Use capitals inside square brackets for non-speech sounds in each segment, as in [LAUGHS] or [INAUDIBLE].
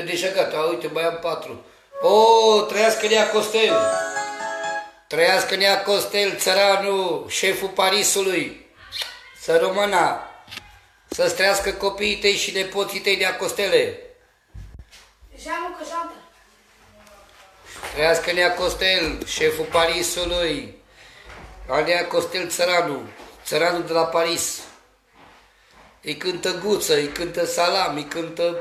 uite, deja gata, uite, mai am patru. O, trăiască Nea Costel! Trăiască Nea Costel, țăranul, șeful Parisului. Să rămână. Să-ți trăiască copiii tăi și nepoții tăi Nea Costele. Jeamă că jantă. Trăiască Nea Costel, șeful Parisului. Nea Costel, țăranul. Țăranul de la Paris. Îi cântă guță, îi cântă salam, îi cântă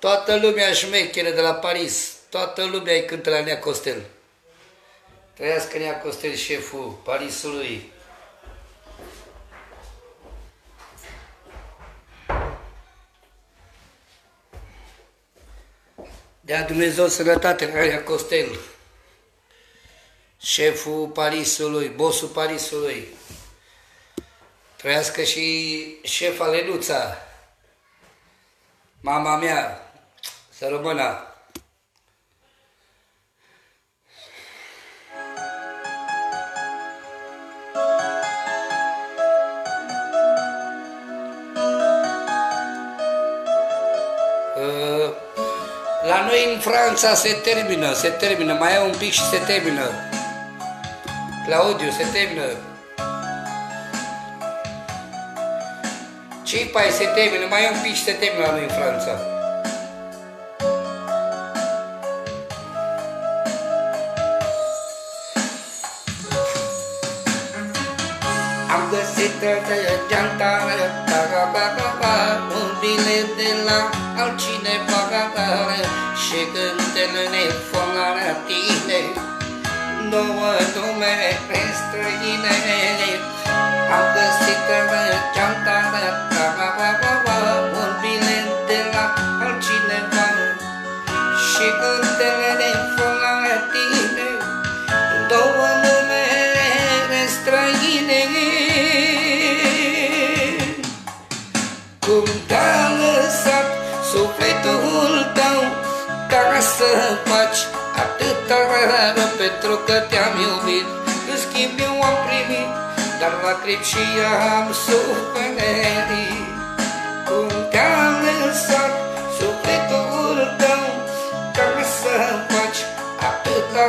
toată lumea șmecheră de la Paris. Toată lumea îi cântă la Nea Costel. Trăiască Nea Costel, șeful Parisului. Dea Dumnezeu sănătate la Nea Costel. Șeful Parisului, bosul Parisului. Trăiască și șefa Lenuța, mama mea, să rămână. Uh, La noi în Franța se termină, se termină, mai e un pic și se termină. Claudiu, se termină. Cipai se termină, mai e un pic și se termină la noi în Franța. Am găsit geanta un bilet de la altcineva și cântele ne la tine două numere străine am găsit geanta un să faci atâta rău pentru că te-am iubit. În schimb eu am primit dar lacrimi și am suferit. Cum te-a lăsat sufletul tău ca să faci atâta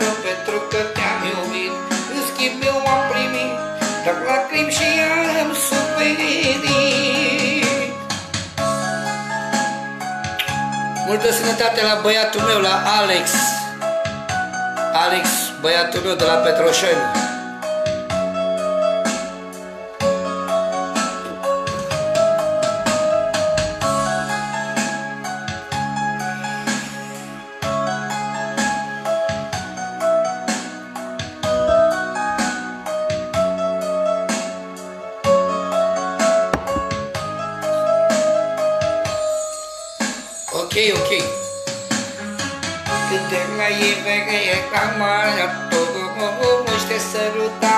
rău pentru că te-am iubit. În schimb eu am primit dar lacrimi și am suferit Multă sănătate la băiatul meu, la Alex. Alex, băiatul meu de la Petroșeni. De la e cam mare, totul mă te săruta.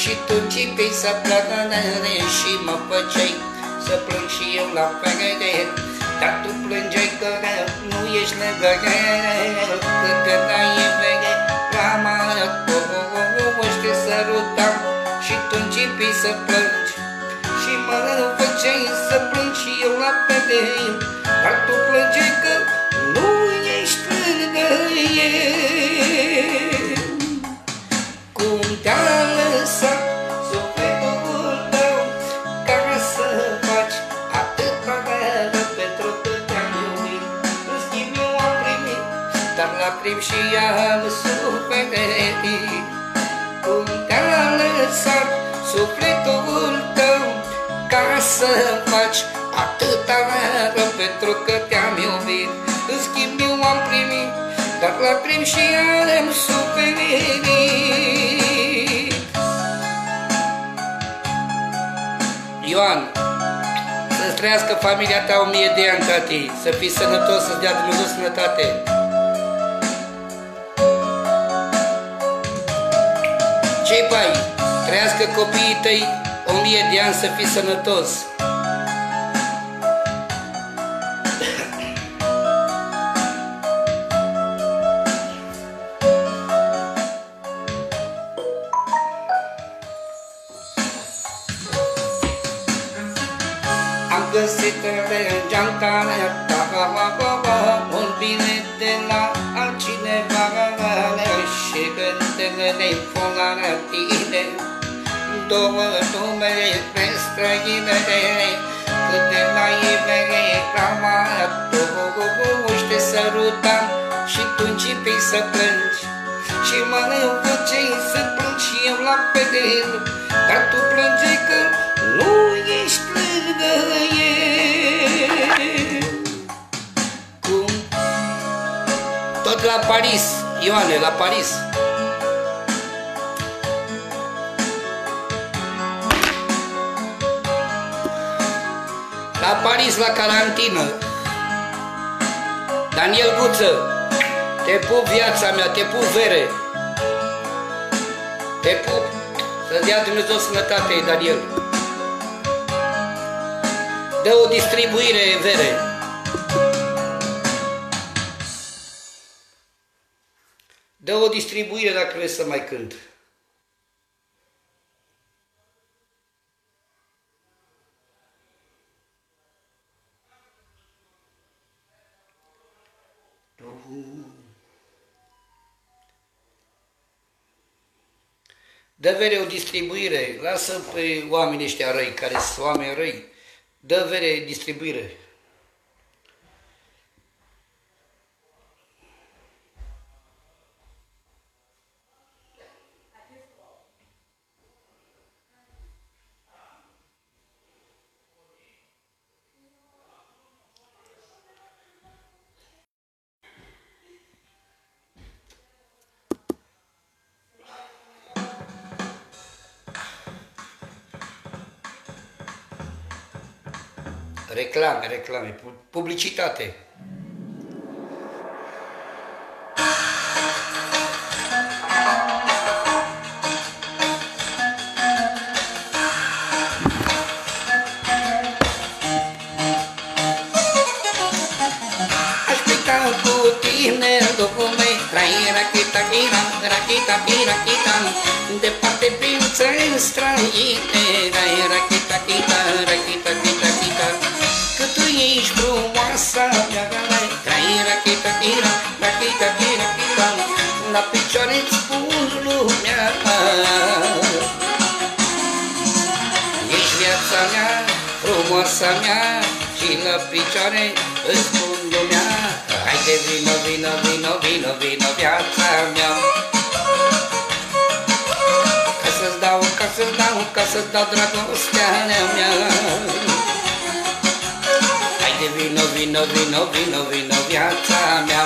Și tu începi să plăcănăre și mă făceai Să plâng și eu la pere Dar tu plângeai că nu ești lângă el. Că te dai vere Rama, o te sărutam Și tu începi să plângi Și mă făceai să plâng și eu la pere Dar tu plângeai că nu ești lângă el Cum te-a lăsat sufletul tău Ca să faci atâta de pentru că te-am iubit? În schimb eu am primit, dar lacrimi și am suferit Cum te-a lăsat sufletul tău Ca să faci atâta de pentru că te-am iubit? În schimb eu am primit, dar lacrimi și am suferit Ioan, să-ți trăiască familia ta o mie de ani, tati, să fii sănătos, să-ți dea Dumnezeu sănătate. ce bai, trăiască copiii tăi o mie de ani să fii sănătos. Am găsit geanta ta Mult bine de la altcineva Și gândele fug la tine. Două numere pe străine Cât de la imere Rama Tu te sărutam Și tu începi să plângi. Și mă făceai să plâng și eu la pedel. Dar tu plângeai că nu ești lângă el Cum? Tot la Paris, Ioane, la Paris. La Paris, la carantină. Daniel Guță Te pup viața mea, te pup vere. Te pup Să-ți dea Dumnezeu sănătate, Daniel Dă o distribuire, vere Dă o distribuire dacă vreți să mai cânt. Dă vere o distribuire, lasă pe oamenii ăștia răi, care sunt oameni răi, dă vere distribuire. Reclame, reclame, pu- publicitate. Picioare îți spun lumea. Haide vino, vino, vino, vino, vino viața mea. Ca să-ți dau, ca să-ți dau, ca să-ți dau dragostea mea. Haide vino, vino, vino, vino, vino viața mea.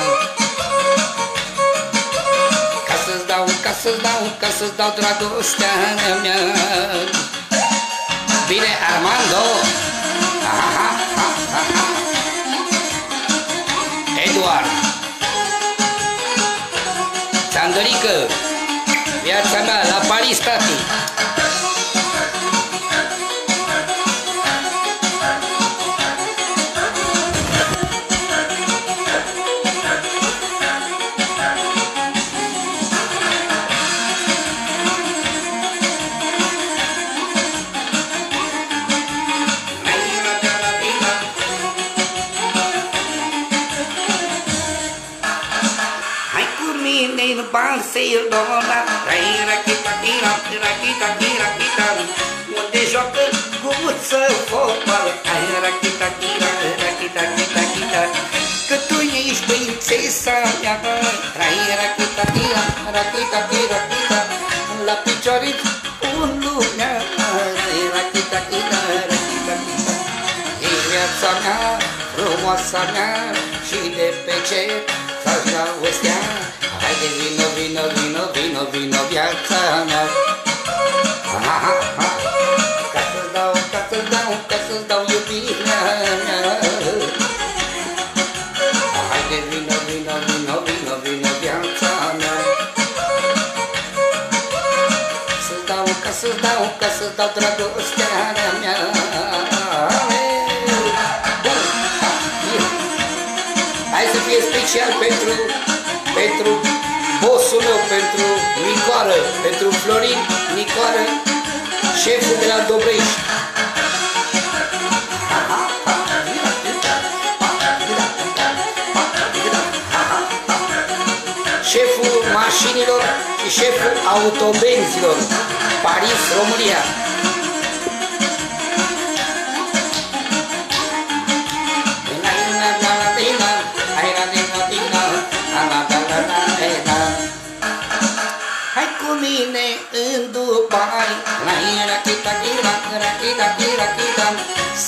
Ca să-ți dau, ca să-ți dau, ca să-ți dau dragostea mea. Bine, Armando! Aha, aha, aha. Eduard! Țandărică! Viața mea, la Paris, bani să-i dona Rai, rachita, tira, rachita, tira, tira Unde joacă guță fotbal. Ai, rachita, tira, rachita, tira, tira Că tu ești prințesa mea Rai, rachita, tira, rachita, tira, tira La picioare un lumea Rai, rachita, tira, rachita, tira E viața mea, frumoasa mea. Și de pe cer să-ți dau o stea Haide vino, vino, vino, vino, vino viața mea ha, ha, ha. Ca să-ți dau, ca să-ți dau, ca să-ți dau iubirea mea Haide vino, vino, vino, vino, vino viața mea Să-ți dau, ca să-ți dau, ca să-ți dau dragostea mea Bun, ha, e. Hai să fie special pentru, pentru bossul meu, pentru Nicoară, pentru Florin Nicoară, șeful de la Dobrești. Șeful mașinilor și șeful autobenzilor, Paris, România. Mine în Dubai. La Irakita, Irak, Irakita, Irakita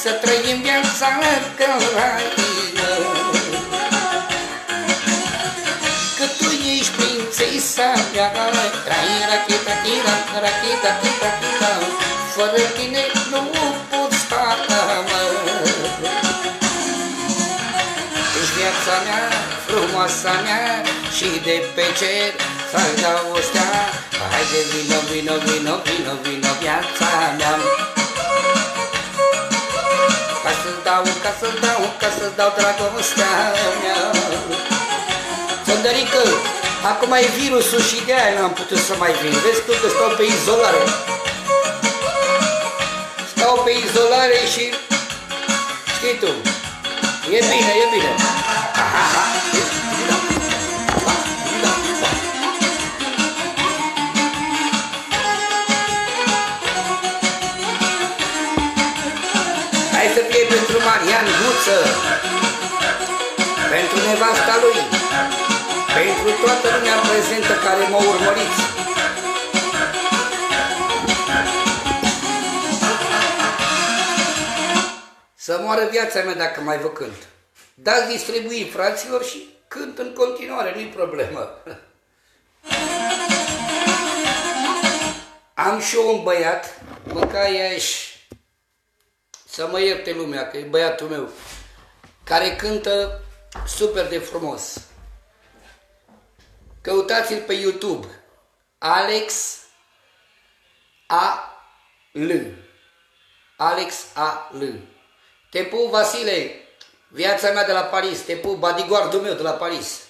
Să trăim viața călraină Că Și de pe cer. Să-i dau o stea Haide vino, vino, vino, vino, vino viața mea. Ca să-ți dau, ca să-ți dau, ca să-ți dau dragostea mea. Sondărică, acum e virusul și de aia n-am putut să mai vin. Vezi tu că stau pe izolare. Stau pe izolare și știi tu, E bine, e bine. Hai [LAUGHS] pentru nevasta lui, pentru toată lumea prezentă care mă urmăriți. Să moară viața mea dacă mai vă cânt. Dați distribui fraților și cânt în continuare, nu-i problemă. [LAUGHS] Am și eu un băiat, măcar și să mă ierte lumea, că e băiatul meu, care cântă super de frumos. Căutați-l pe YouTube. Alex A. L. Alex A. L. Te pup, Vasile, viața mea de la Paris, te pup, bodyguardul meu de la Paris.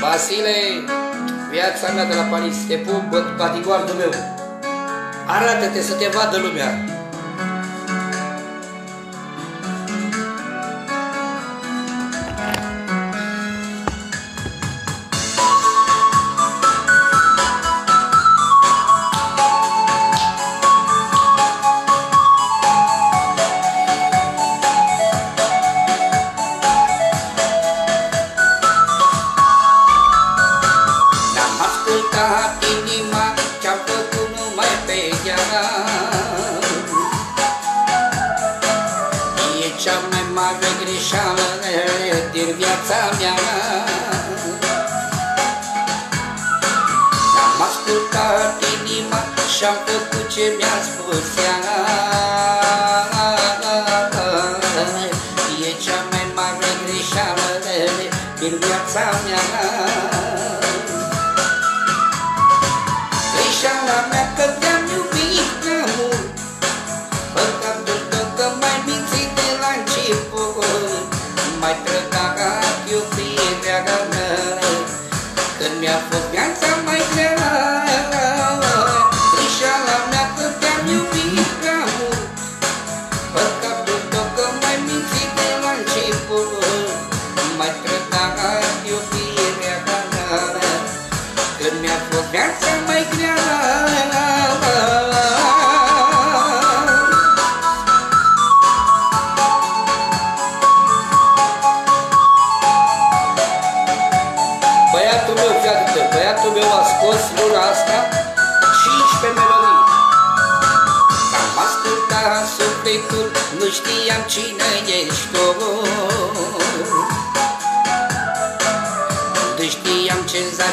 Vasile, viața mea de la Paris, te pup, bodyguardul meu. Arată-te să te vadă lumea. Cea mai mare greșeală din viața mea. N-am ascultat inima și-am făcut ce mi-a spus ea. E cea mai mare greșeală din viața mea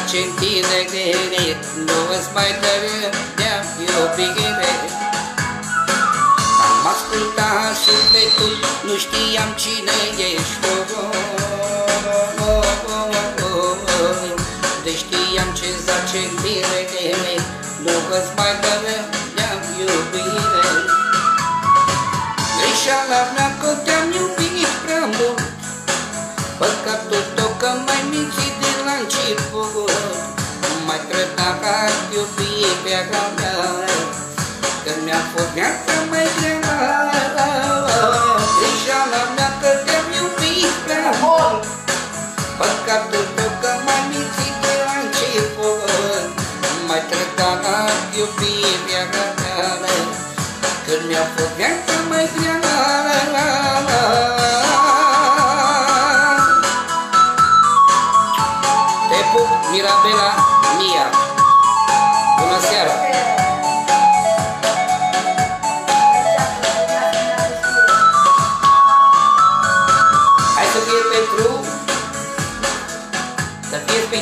ce zace în tine, nu îți mai dăream iubire Am ascultat sufletul, nu știam cine ești. Tu De știam ce zace în tine, nu îți mai dăream iubire Greșeala mea că te-am iubit prea mult Păcatul tău că m-ai mințit de la început Nu mai credeam că ai iubirea mea Că mi-a fost viața mai grea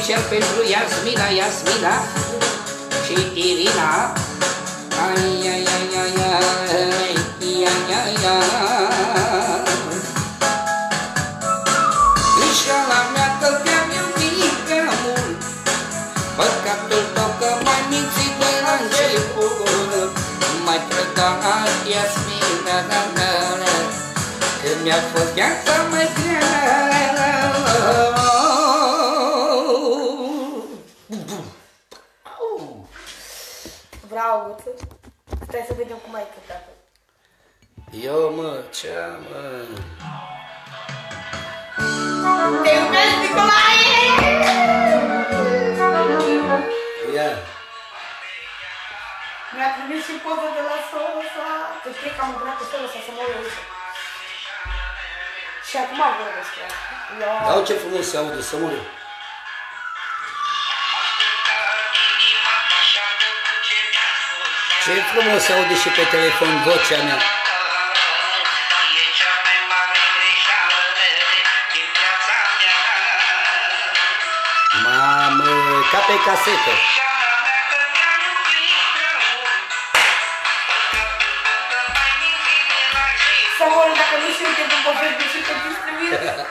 Să fie special pentru Iasmina, Iasmina. Și Irina. Ai, ai, ai, ai, ai, ai, ai, ai Greșeala mea că te-am iubit prea mult. Păcatul tău că m-ai mințit de la început. Nu mai trădat Iasmina, da, da, da Că mi-a fost viața mai grea Vreau, Stai să vedem cum ai cântat. Eu mă, ce mă Te iubesc, Nicolae! Ia Mi-a trimis și poză de la Sosa. Tu știi că am îmbrăcat cu Sosa să mă uit. Și acum vorbesc despre asta. Eu- Dau ce frumos se aude, să mori Ce frumos se aude și pe telefon vocea mea Mamă, ca pe casetă Să mă uit dacă nu știu uite după Facebook și pe distribuire.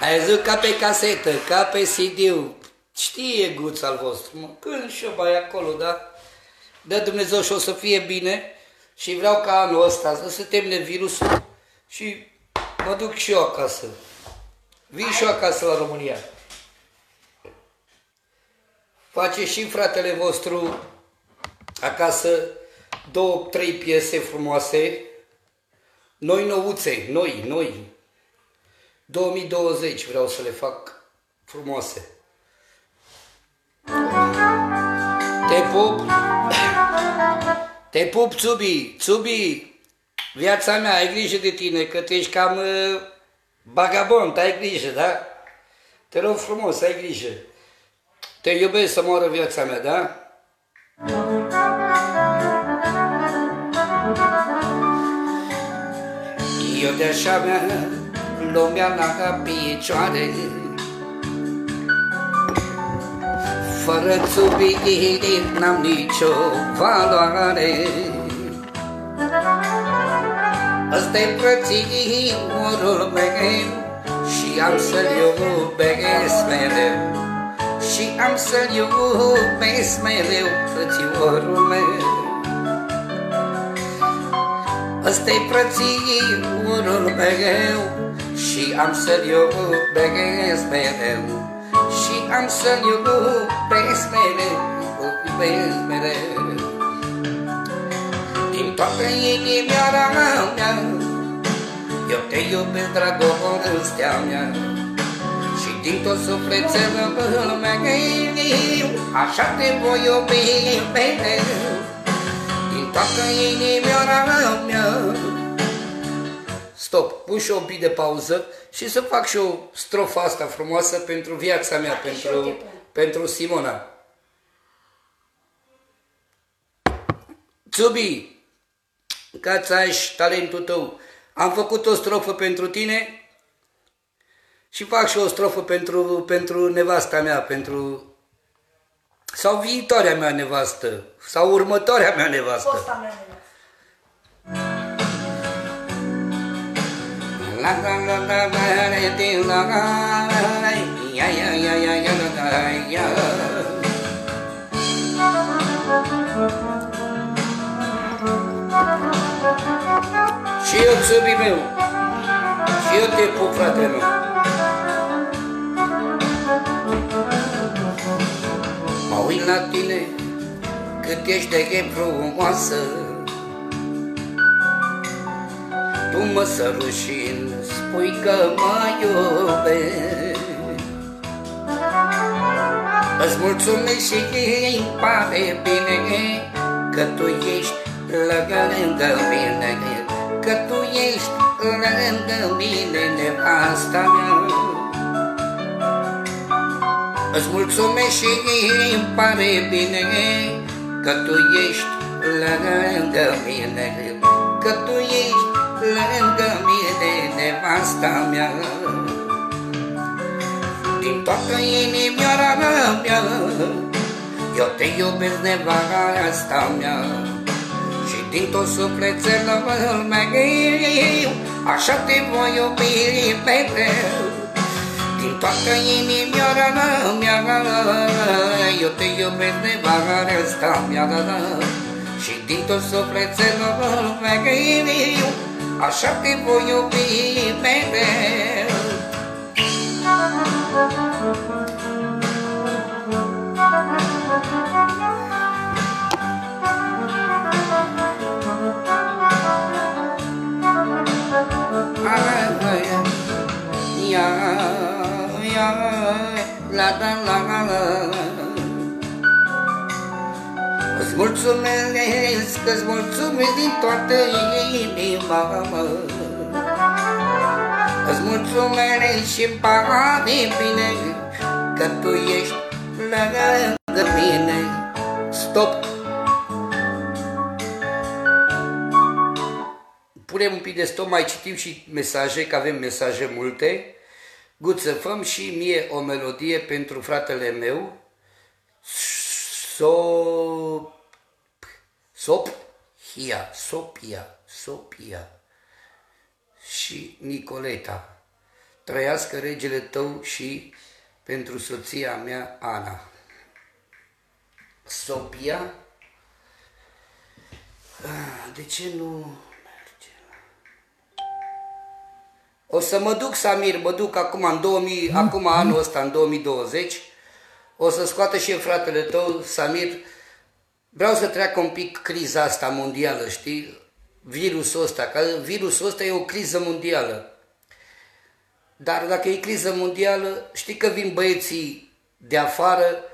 Ai văzut ca pe casetă, ca pe CD-ul. Știe guț al vostru, mă, când și eu mai acolo, da? Dă Dumnezeu și o să fie bine și vreau ca anul ăsta să se termine virusul și mă duc și eu acasă. Vin și eu acasă la România. Face și fratele vostru acasă două, trei piese frumoase, noi nouțe, noi, noi, 2020 vreau să le fac frumoase. Te pup, te pup, Țubi, Țubi, viața mea, ai grijă de tine, că tu ești cam uh, bagabond, ai grijă, da? Te rog frumos, ai grijă. Te iubesc să moară viața mea, da? Eu de așa mea, lumea la picioare Fără țubiri n-am nicio valoare. Ăsta-i frățiorul meu Și am să-l iubesc mereu. Și am să-l iubesc mereu Frățiorul meu. Ăsta-i frățiorul meu Și am să-l iubesc mereu. Și am să-l iubesc mereu Iubesc mereu Din toată inimioara mea Eu te iubesc, dragostea mea Și din tot sufletul meu Așa te voi iubi mereu din toată inimioara mea stop, pun și o un pic de pauză și să fac și o strofa asta frumoasă pentru viața mea, pentru, pentru Simona. Tsubi, ca să ai talentul tău, am făcut o strofă pentru tine și fac și o strofă pentru, pentru nevasta mea, pentru sau viitoarea mea nevastă, sau următoarea mea nevastă. Fosta mea nevastă. Și eu, țăbii meu, și eu te pup, fratele meu. Mă uit la tine cât ești de frumoasă Tu mă săruși și spui că mă iubești Îți mulțumesc și îmi pare bine Că tu ești lângă mine Că tu ești lângă mine nevasta mea. Îți mulțumesc și îmi pare bine Că tu ești lângă mine Că tu ești lângă mine nevasta mea. Din toată inimioara mea Eu te iubesc nevasta mea. Și din tot sufletul meu Așa te voi iubi mereu din toată inimioara mea Eu te iubesc de vara asta mea. Și din tot sufletul meu Așa te voi iubi mereu Ya, ya, la la la la la Îți mulțumesc, îți mulțumesc din toată inima mă Îți mulțumesc și pare bine Că tu ești lângă mine Stop! Punem un pic de stop, mai citim și mesaje, că avem mesaje multe. Guță, făm și mie o melodie pentru fratele meu, Sop, Sophia, Sopia, Sopia și Nicoleta. Trăiască regele tău și pentru soția mea, Ana. Sopia? Ah, De ce nu merge? O să mă duc, Samir, mă duc acum, în 2000, acum anul ăsta, în 2020, o să scoată și fratele tău, Samir, vreau să treacă un pic criza asta mondială, știi? Virusul ăsta, că virusul ăsta e o criză mondială. Dar dacă e criză mondială, știi că vin băieții de afară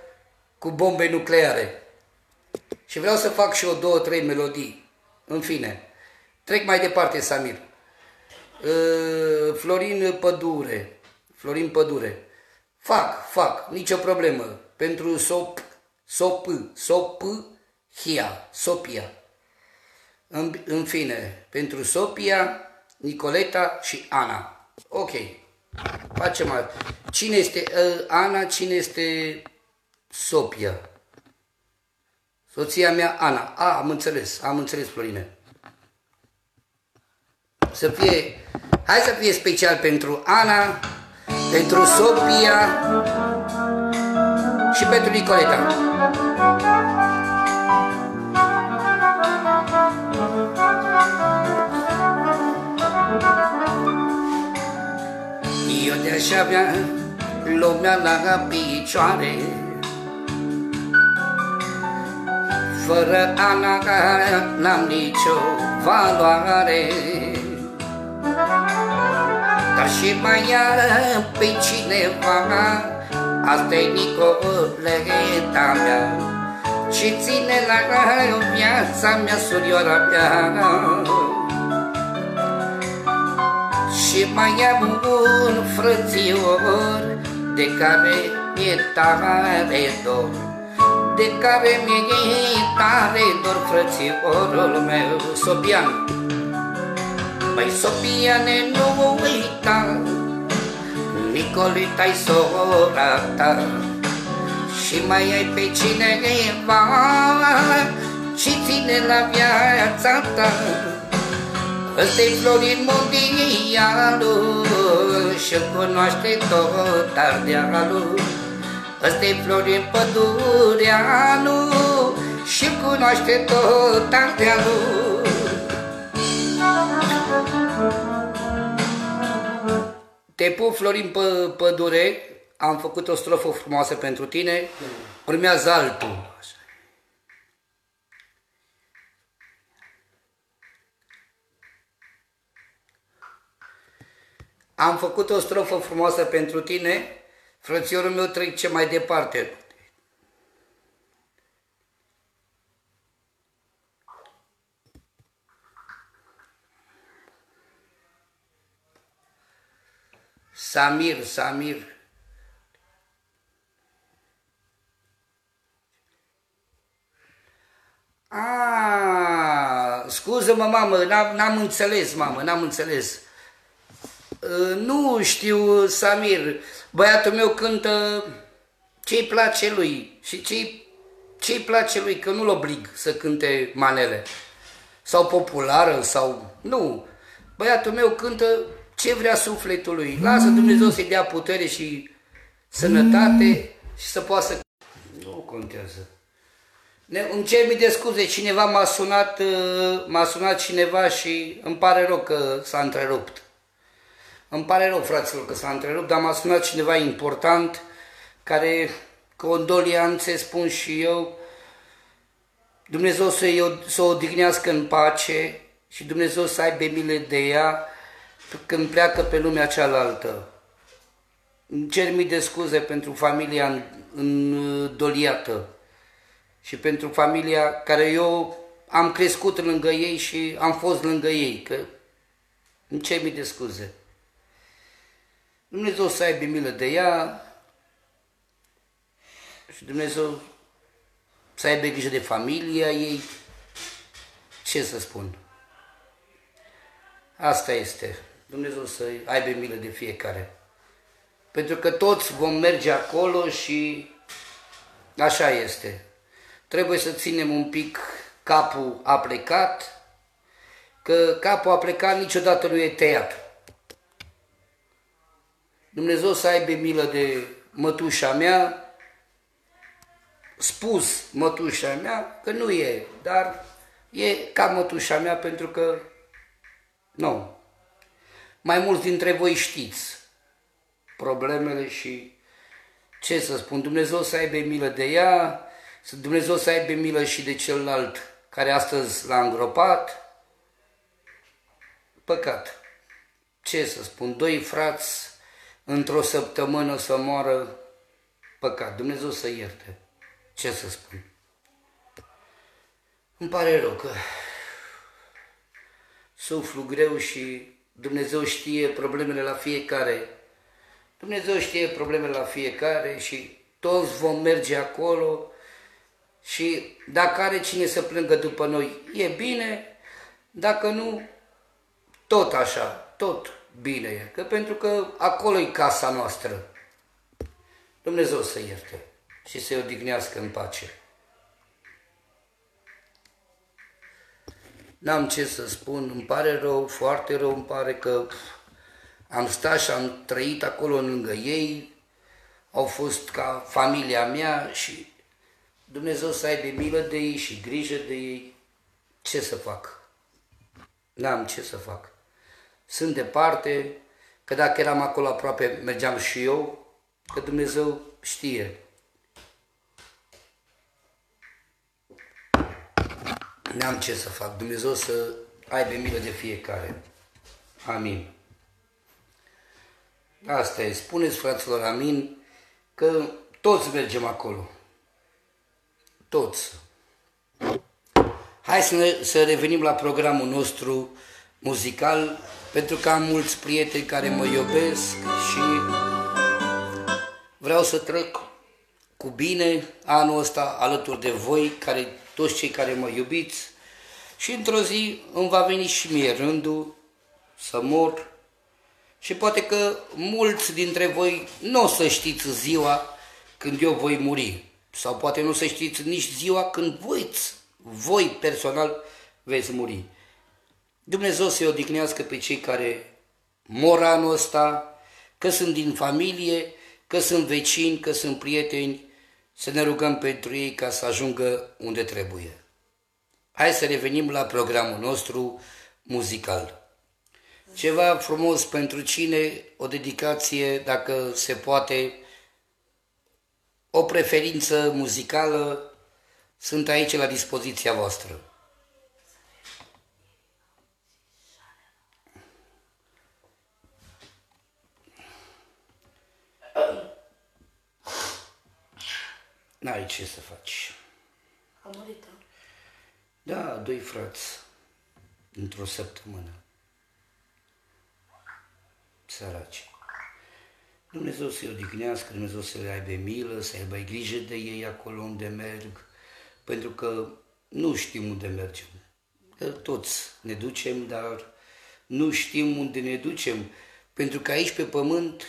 cu bombe nucleare. Și vreau să fac și eu două, trei melodii. În fine, trec mai departe, Samir. Uh, Florin Pădure. Florin Pădure. Fac, fac, nicio problemă. Pentru sop, sop, sop, hia, sopia. În, în fine, pentru Sopia, Nicoleta și Ana. Ok. Facem alt. Cine este uh, Ana, cine este Sopia? Soția mea, Ana. A, am înțeles, am înțeles, Florine. Să fie, hai să fie special pentru Ana, pentru Sopia și pentru Nicoleta. Eu de-aș avea lumea la picioare. Fără Ana n-am nicio valoare. Dar și mai am pe cineva Asta-i Nicoleta mea. Și ține la viața mea surioara mea și mai am un frățior De care mi-e tare dor de care mi-e tare dor frățiorul meu, Sobian. Băi, Sobiane, nu uita, Nicolita-i sora ta, și mai ai pe cineva și ține la viața ta. Ăsta-i Florin Mondialul și cunoaște tot Ardealul. Ăsta-i Florin Pădureanu și cunoaște tot Ardealul. Te pup, Florin Pă- Pădure, am făcut o strofă frumoasă pentru tine, urmează altul. Am făcut o strofă frumoasă pentru tine, frățiorul meu trece mai departe. Samir, Samir. Ah, scuză-mă, mamă, n-am, n-am înțeles, mamă, n-am înțeles. Uh, Nu știu, Samir, băiatul meu cântă ce-i place lui și ce-i, ce-i place lui, că nu-l oblig să cânte manele. Sau populară, sau... Nu, băiatul meu cântă ce vrea sufletul lui. Lasă Dumnezeu să-i dea putere și sănătate și să poată să... Nu contează. Ne, îmi cer mii de scuze, cineva m-a sunat, uh, m-a sunat cineva și îmi pare rău că s-a întrerupt. Îmi pare rău, fraților, că s-a întrerupt, dar m-a sunat cineva important care, condolianțe, spun și eu, Dumnezeu să, o, să o odihnească în pace și Dumnezeu să aibă milă de ea când pleacă pe lumea cealaltă. Îmi cer mii de scuze pentru familia în, îndoliată și pentru familia care eu am crescut lângă ei și am fost lângă ei, că îmi cer mii de scuze. Dumnezeu să aibă milă de ea și Dumnezeu să aibă grijă de familia ei. Ce să spun? Asta este. Dumnezeu să aibă milă de fiecare. Pentru că toți vom merge acolo și așa este. Trebuie să ținem un pic capul a plecat, că capul a plecat niciodată nu e tăiat. Dumnezeu să aibă milă de mătușa mea, spus mătușa mea că nu e, dar e ca mătușa mea pentru că nu. Mai mulți dintre voi știți problemele și ce să spun, Dumnezeu să aibă milă de ea, să Dumnezeu să aibă milă și de celălalt care astăzi l-a îngropat. Păcat. Ce să spun, doi frați într-o săptămână să moară, păcat. Dumnezeu să ierte. Ce să spun? Îmi pare rău că suflu greu și Dumnezeu știe problemele la fiecare. Dumnezeu știe problemele la fiecare și toți vom merge acolo și dacă are cine să plângă după noi, e bine, dacă nu, tot așa, tot bine e. Că pentru că acolo e casa noastră. Dumnezeu să ierte și să-i odihnească în pace. N-am ce să spun, îmi pare rău, foarte rău îmi pare că am stat și am trăit acolo lângă ei, au fost ca familia mea și Dumnezeu să aibă milă de ei și grijă de ei. Ce să fac? N-am ce să fac. Sunt departe, că dacă eram acolo aproape, mergeam și eu, că Dumnezeu știe. N-am ce să fac. Dumnezeu să aibă milă de fiecare. Amin. Asta e. Spuneți, fraților, amin, că toți mergem acolo. Toți. Hai să, ne, să revenim la programul nostru muzical, pentru că am mulți prieteni care mă iubesc și vreau să trec cu bine anul ăsta alături de voi, care, toți cei care mă iubiți. Și într-o zi îmi va veni și mie rândul să mor. Și poate că mulți dintre voi nu o să știți ziua când eu voi muri. Sau poate nu o să știți nici ziua când voi, voi personal veți muri. Dumnezeu să-i odihnească pe cei care mor anul ăsta, că sunt din familie, că sunt vecini, că sunt prieteni, să ne rugăm pentru ei ca să ajungă unde trebuie. Hai să revenim la programul nostru muzical. Ceva frumos pentru cine, o dedicație, dacă se poate, o preferință muzicală, sunt aici la dispoziția voastră. N-ai ce să faci. A murit, Da, doi frați, într-o săptămână. Săraci. Dumnezeu să-i odihnească, Dumnezeu să le aibă milă, să aibă grijă de ei acolo unde merg, pentru că nu știm unde mergem. Că toți ne ducem, dar nu știm unde ne ducem, pentru că aici pe pământ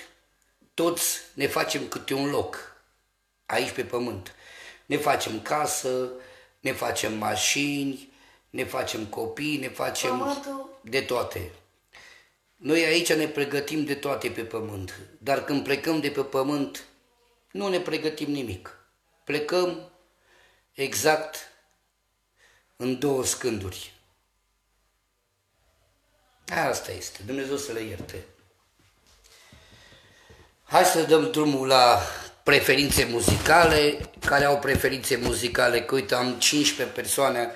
toți ne facem câte un loc, aici pe pământ. Ne facem casă, ne facem mașini, ne facem copii, ne facem Pământul. de toate. Noi aici ne pregătim de toate pe pământ, dar când plecăm de pe pământ, nu ne pregătim nimic. Plecăm exact în două scânduri. Asta este. Dumnezeu să le ierte. Hai să dăm drumul la preferințe muzicale, care au preferințe muzicale, că uite, am 15 persoane,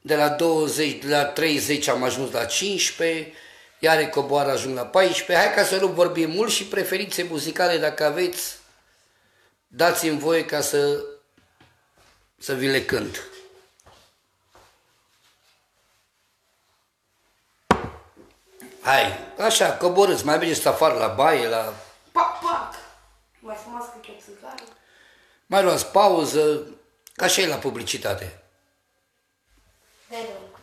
de la 20, de la 30 am ajuns la 15, iar coboară ajung la 14. Hai ca să nu vorbim mult și preferințe muzicale, dacă aveți, dați-mi voie ca să, să vi le cânt. Hai, așa, coborâți, mai mergeți afară la baie, la... Pac, pac! Mai frumos că e țigară. Mai luați pauză, ca și la publicitate. De rău.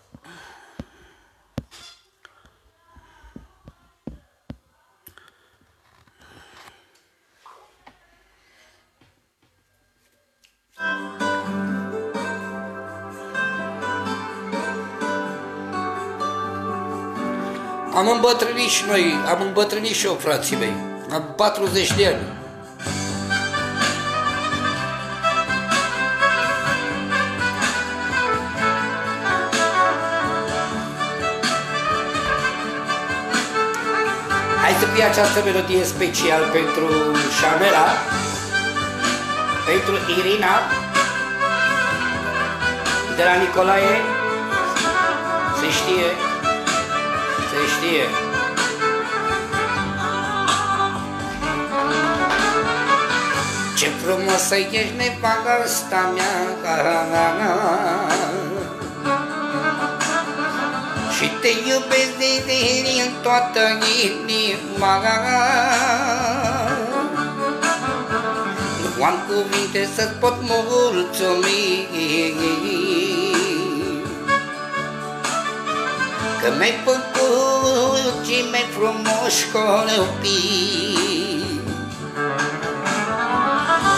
Am îmbătrânit și noi, am îmbătrânit și eu, frații mei. Am 40 de ani. Hai să fie această melodie special pentru Șamela, pentru Irina, de la Nicolae, se știe, se știe. Ce frumoasă ești nevasta mea Și te iubesc de din toată inima. Nu am cuvinte să-ți pot mulțumi. Că mi-ai făcut cei mai frumoși copii.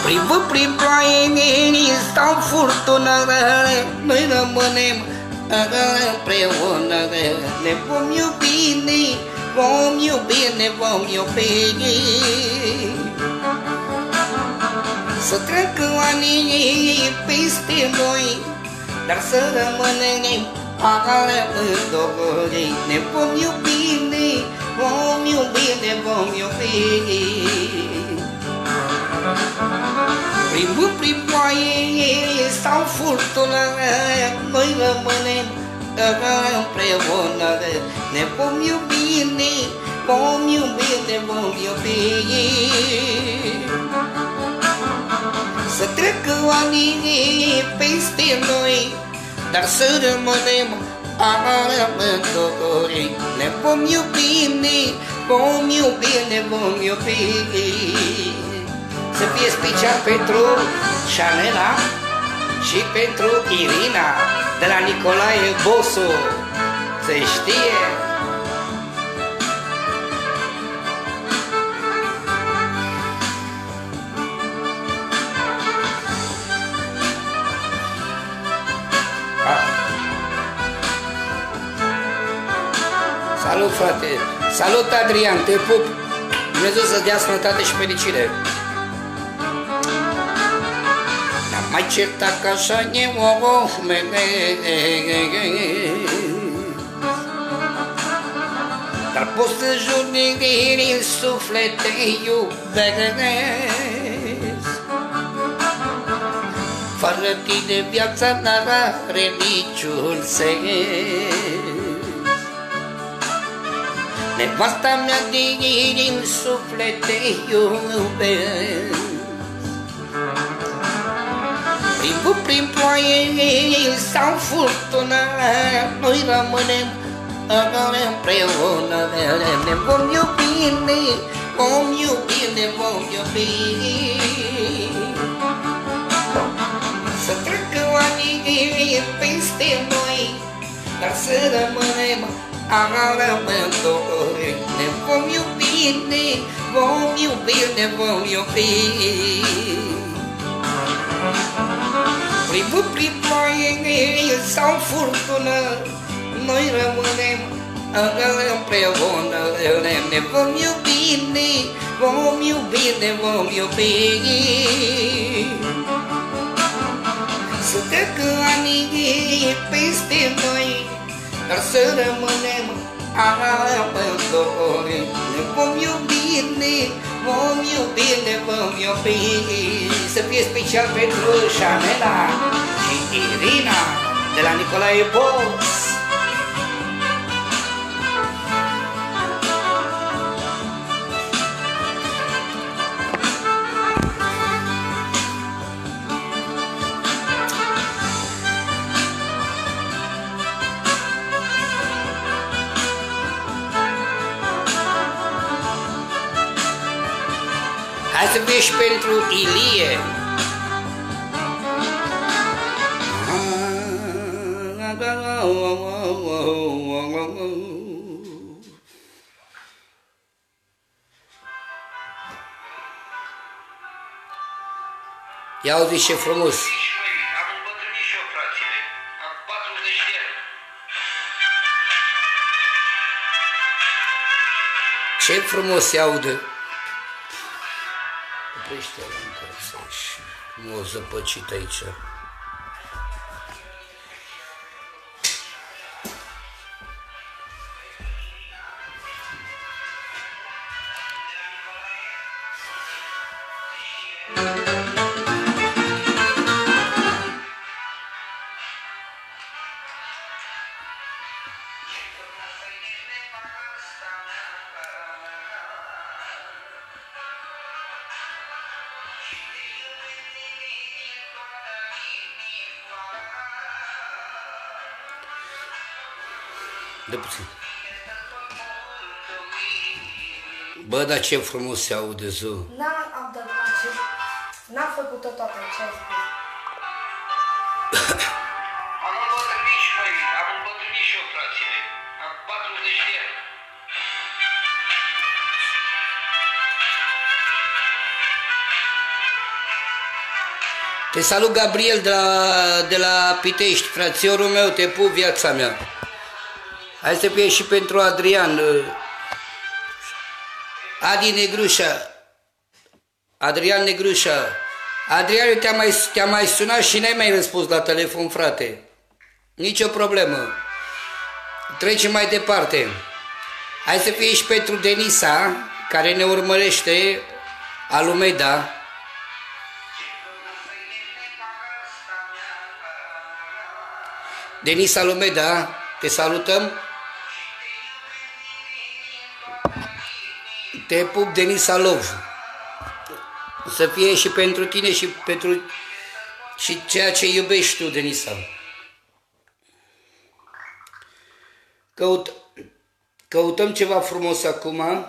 Primă prin ploaie stau furtună Noi rămânem împreună Ne vom iubi, ne vom iubi, ne vom iubi Să treacă anii peste noi Dar să rămânem amândoi Ne vom iubi, ne vom iubi, ne vom iubi Primul prin ploaie sau furtună Noi rămânem împreună. Ne vom iubi, ne vom iubi, ne vom iubi. Să treacă anii peste noi Dar să rămânem amândoi. Ne vom iubi, ne vom iubi, ne vom iubi Să fie fie special pentru Șanela și pentru Irina de la Nicolae Bosu. Se știe! Salut, frate! Salut, Adrian! Te pup! Dumnezeu să-ți dea sănătate și fericire! N-am mai certat ca așa ne omene Dar poți să jur din suflet te iubesc. Fără tine viața n-ar are niciun sens. Nevasta mea din suflet te iubesc Prin prin ploaie sau furtună Noi rămânem împreună. Ne vom iubi, ne vom iubi, ne vom iubi. Să treacă anii peste noi Dar să rămânem amători Ne vom iubi, ne vom iubi, ne vom iubi. Primul prin ploaie sau furtună Noi rămânem împreună. Ne vom iubi, ne vom iubi, ne vom iubi. Să treacă anii peste noi Dar să rămânem amători Ne vom iubi, ne vom iubi, ne vom iubi. Să fie special pentru Șanela și Irina de la Nicolae Box Hai să fie și pentru Ilie. Ia auzi ce frumos. Am îmbătrânit și eu, frațile. Am 40 de ani. Ce frumos se aude. Oprește-l încă să-și nu zăpăcit aici. De puțin. Bă, dar ce frumos se aude zău. N-am dat ce... N-am făcut-o toată, ce ai spus. Am îmbătrânit și mai, am îmbătrânit și eu, frațile. Am 40 de ani. Te salut, Gabriel, de la, de la Pitești, frățiorul meu, te pup viața mea. Hai să fie și pentru Adrian. uh, Adi Negrușa. Adrian Negrușa. Adrian, te-am mai, te mai sunat și n-ai mai răspuns la telefon, frate. Nicio problemă. Trecem mai departe. Hai să fie și pentru Denisa, care ne urmărește, Alumeda. Denis Alumeda, te salutăm. Te pup, Denis Alov. Să fie și pentru tine și pentru și ceea ce iubești tu, Denisa. Căut, căutăm ceva frumos acum.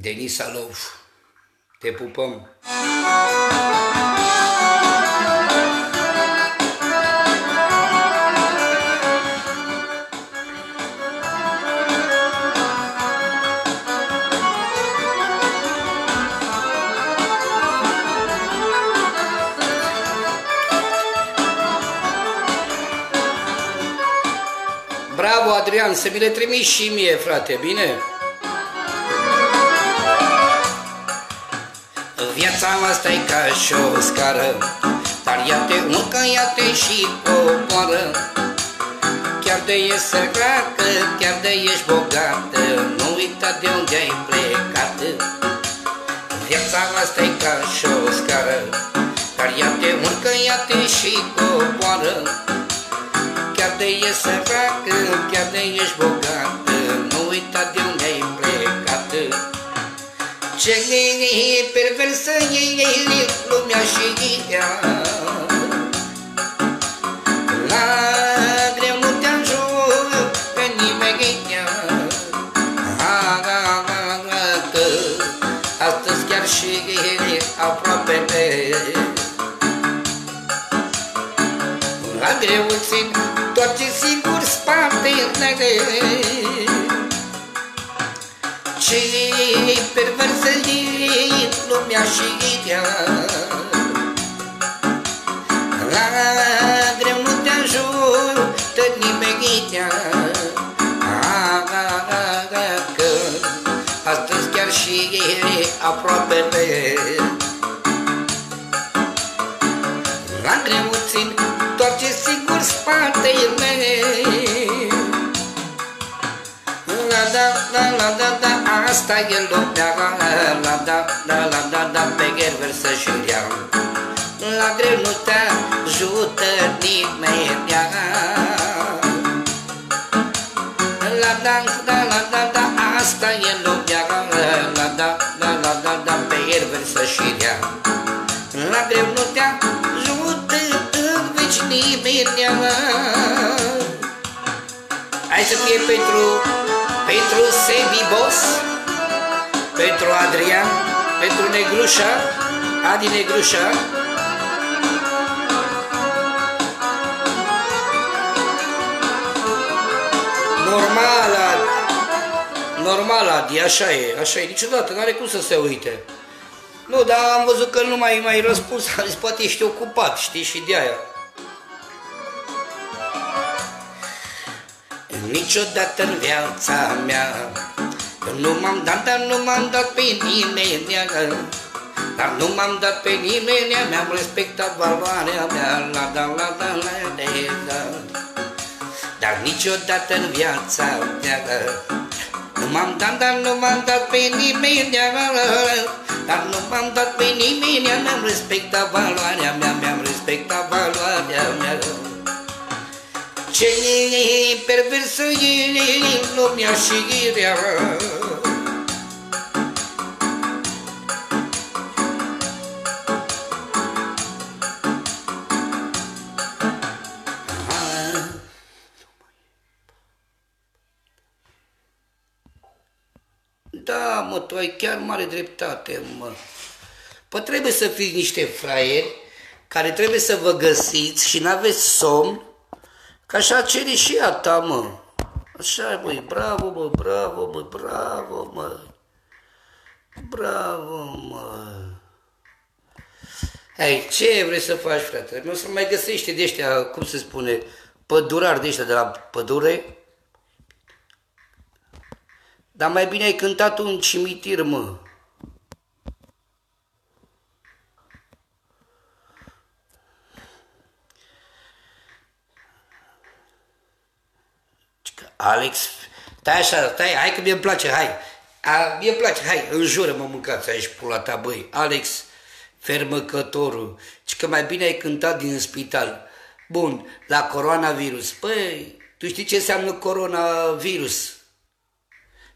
Denis Alov, te pupăm! Bravo, Adrian, să mi le trimiți și mie, frate, bine? Viața asta e ca și o scară, dar ea te urcă, ea te și coboară. Chiar de ești săracă, chiar de ești bogată, nu uita de unde ai plecat. Viața asta e ca și o scară, dar ea te urcă, ea te și coboară. Chiar de ești săracă, chiar de ești bogată, Ce perversă e lumea și ea, La greu nu te ajut pe nimeni Că astăzi chiar și aproape La greu țin toate singur spatele Ce perversă e lumea și ea La greu nu te ajută nimeni Că astăzi chiar și aproape La greu țin toate singur spatele La da, la la da, da, asta e lumea La da, la la da, da, pe gherver să și rea La greu nu te ajută nimeni La da, da, la da, da, asta e lumea La da, la la da, da, pe gherver să și rea La greu nu te ajută în veci nimeni Hai să fie pentru, pentru Sebi Boss, pentru Adrian, pentru Negrușa, Adi Negrușa. Normal, Adi. normal, Adi, așa e, așa e, niciodată, n-are cum să se uite. Nu, dar am văzut că nu mai mai răspuns, am zis, poate ești ocupat, știi, și de aia. Niciodată în viața mea. Nu m-am dat, dar nu m-am dat pe nimeni Dar nu m-am dat pe nimeni Mi-am respectat valoarea mea. La da la da la de da. Dar niciodată în viața mea Nu m-am dat, dar nu m-am dat pe nimeni Dar nu m-am dat pe nimeni Mi-am respectat valoarea mea Mi-am respectat valoarea mea ce perversă e lumea și rea Da, mă, tu ai chiar mare dreptate, mă. Păi trebuie să fiți niște fraieri care trebuie să vă găsiți și n-aveți somn Că așa cere și a ta, mă. Așa, băi, bravo, mă, bravo, mă, bravo, mă. Bravo, mă. Hai, ce vrei să faci, frate? Nu să mai găsește de ăștia, cum se spune, pădurari de ăștia de la pădure? Dar mai bine ai cântat un cimitir, mă. Alex, stai așa, stai, hai că mie-mi place, hai. A, mie îmi place, hai, înjură mă mâncați aici pula ta, băi. Alex, fermăcătorul, ci că mai bine ai cântat din spital. Bun, la coronavirus. Păi, tu știi ce înseamnă coronavirus?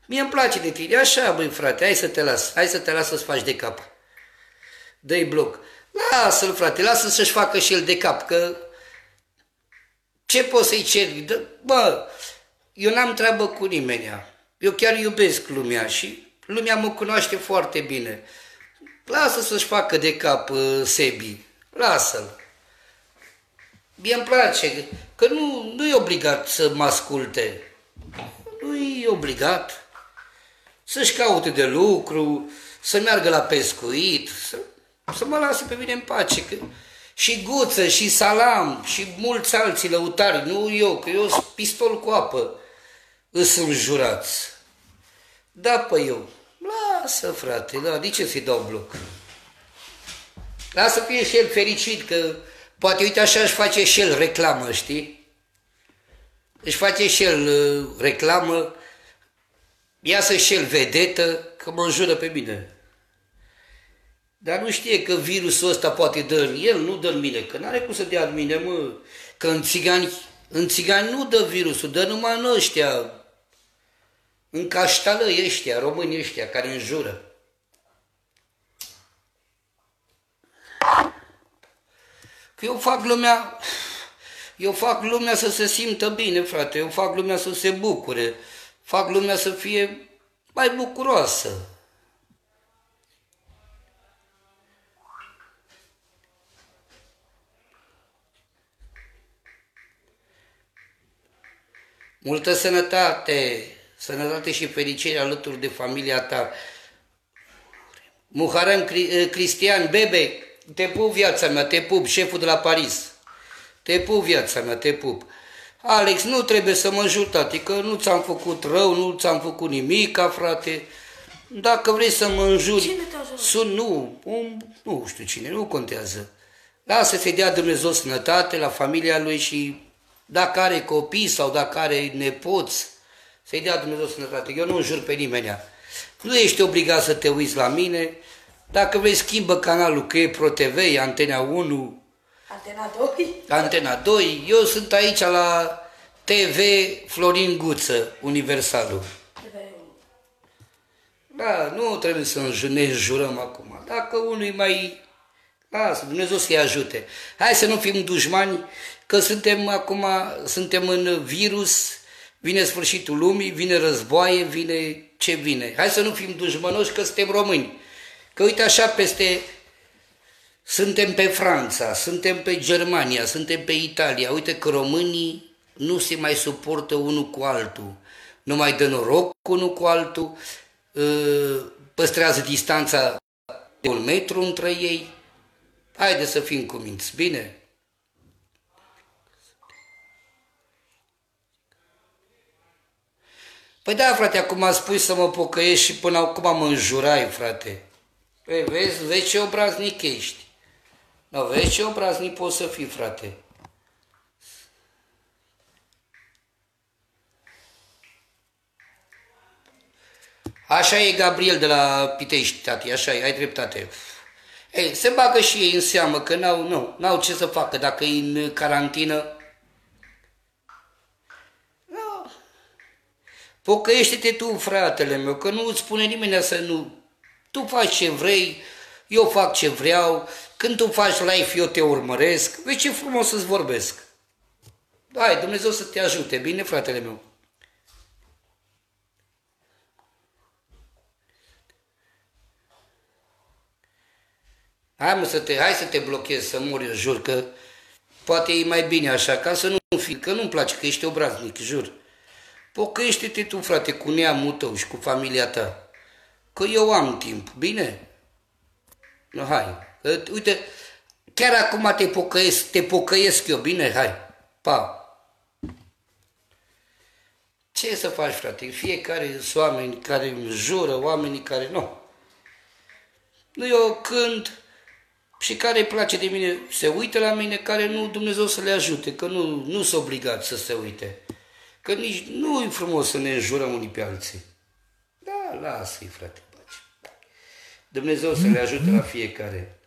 Mie îmi place de tine, așa, băi, frate, hai să te las, hai să te las să-ți faci de cap. Dă-i bloc. Lasă-l, frate, lasă să-și facă și el de cap, că ce poți să-i ceri? Bă, eu n-am treabă cu nimeni. Eu chiar iubesc lumea și lumea mă cunoaște foarte bine. Lasă să-și facă de cap uh, Sebi, lasă-l. Mie îmi place, că nu, nu e obligat să mă asculte. Nu e obligat să-și caute de lucru, să meargă la pescuit, să, să mă lase pe mine în pace. Că, și Guță, și Salam, și mulți alții lăutari, nu eu, că eu sunt pistol cu apă, îs înjurați. Da, păi eu, lasă, frate, da, de ce să-i dau bloc? Lasă fie și el fericit, că poate, uite, așa își face și el reclamă, știi? Își face și el uh, reclamă, iasă și el vedetă, că mă înjură pe mine. Dar nu știe că virusul ăsta poate dă în el, nu dă în mine, că n-are cum să dea în mine, mă. Că în țigani, în țigani nu dă virusul, dă numai în ăștia, în caștală ăștia, românii ăștia care înjură. Că eu fac lumea, eu fac lumea să se simtă bine, frate, eu fac lumea să se bucure, fac lumea să fie mai bucuroasă. Multă sănătate, sănătate și fericire alături de familia ta. Muharem eh, Cristian, bebe, te pup viața mea, te pup, șeful de la Paris. Te pup viața mea, te pup. Alex, nu trebuie să mă înjur, tati, că nu ți-am făcut rău, nu ți-am făcut nimic, frate. Dacă vrei să mă înjuri, Cine te-a sunt, nu, un, nu știu cine, nu contează. Lasă să-i dea Dumnezeu sănătate la familia lui și dacă are copii sau dacă are nepoți, să-i dea Dumnezeu sănătate. Eu nu înjur pe nimeni. Nu ești obligat să te uiți la mine. Dacă vrei, schimbă canalul, că e Pro TV, e Antena 1, Antena 2. Antena 2. Eu sunt aici la TV Florin Guță, Universalul. Da, nu trebuie să ne jurăm acum. Dacă unul e mai... Lasă, Dumnezeu să-i ajute. Hai să nu fim dușmani, că suntem acum, suntem în virus, vine sfârșitul lumii, vine războaie, vine ce vine. Hai să nu fim dușmănoși că suntem români. Că uite așa peste suntem pe Franța, suntem pe Germania, suntem pe Italia. Uite că românii nu se mai suportă unul cu altul. Nu mai dă noroc unul cu altul, ă, păstrează distanța de un metru între ei. Haide să fim cuminți, bine? Păi da, frate, acum a spus să mă pocăiesc și până acum mă înjurai, frate. Păi vezi, vezi ce obraznic ești. No, vezi ce obraznic poți să fii, frate. Așa e Gabriel de la Pitești, tati, așa e, ai dreptate. Ei, se bagă și ei în seamă că n-au, nu, n-au ce să facă dacă e în carantină. Pocăiește-te tu, fratele meu, că nu îți spune nimeni să nu... Tu faci ce vrei, eu fac ce vreau, când tu faci live, eu te urmăresc. Vezi ce frumos să-ți vorbesc. Hai, Dumnezeu să te ajute. Bine, fratele meu? Hai, mă, să te, hai să te blochezi, să mori, eu jur, că poate e mai bine așa, ca să nu fi, că nu-mi place, că ești obraznic, jur. Pocăiește-te tu, frate, cu neamul tău și cu familia ta. Că eu am timp, bine? No, hai. Uite, chiar acum te pocăiesc, te pocăiesc eu, bine? Hai, pa. Ce să faci, frate? Fiecare sunt oameni care îmi jură, oamenii care nu. Nu eu când și care îi place de mine, se uită la mine, care nu, Dumnezeu să le ajute, că nu, nu sunt obligați să se uite. Că nici nu e frumos să ne înjurăm unii pe alții. Da, lasă-i, frate, pace. Dumnezeu să le ajute la fiecare.